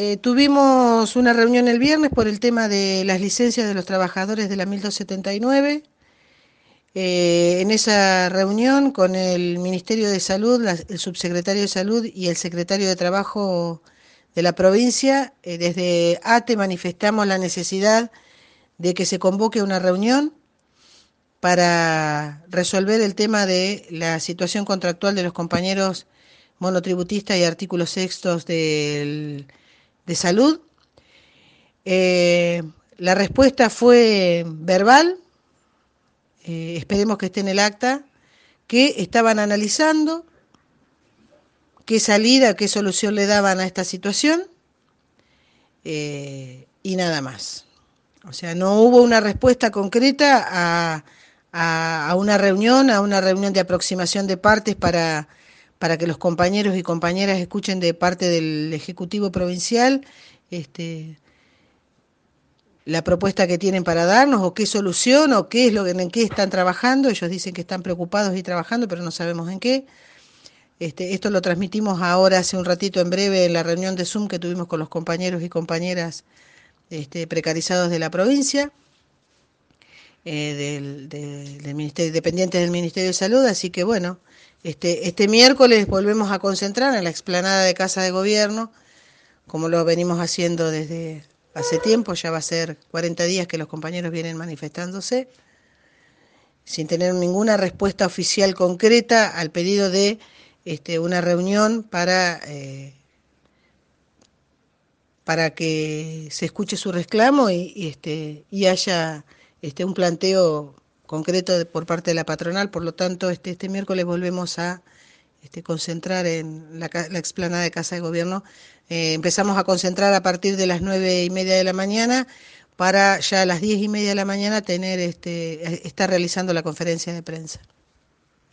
Eh, tuvimos una reunión el viernes por el tema de las licencias de los trabajadores de la 1279. Eh, en esa reunión con el Ministerio de Salud, el subsecretario de Salud y el secretario de Trabajo de la provincia, eh, desde ATE manifestamos la necesidad de que se convoque una reunión para resolver el tema de la situación contractual de los compañeros monotributistas y artículos sextos del de salud. Eh, la respuesta fue verbal, eh, esperemos que esté en el acta, que estaban analizando qué salida, qué solución le daban a esta situación eh, y nada más. O sea, no hubo una respuesta concreta a, a, a, una reunión, a una reunión de aproximación de partes para para que los compañeros y compañeras escuchen de parte del Ejecutivo Provincial este, la propuesta que tienen para darnos o qué solución o qué es lo que, en qué están trabajando. Ellos dicen que están preocupados y trabajando, pero no sabemos en qué. Este, esto lo transmitimos ahora hace un ratito en breve en la reunión de Zoom que tuvimos con los compañeros y compañeras este, precarizados de la provincia, eh, del, dependientes del Ministerio de Salud, así que bueno, este, este miércoles volvemos a concentrar en la explanada de Casa de Gobierno, como lo venimos haciendo desde hace tiempo, ya va a ser 40 días que los compañeros vienen manifestándose, sin tener ninguna respuesta oficial concreta al pedido de este, una reunión para, eh, para que se escuche su reclamo y, y, este, y haya este, un planteo concreto por parte de la patronal, por lo tanto este, este miércoles volvemos a este, concentrar en la, la, explanada de Casa de Gobierno. Eh, empezamos a concentrar a partir de las nueve y media de la mañana para ya a las diez y media de la mañana tener este, estar realizando la conferencia de prensa.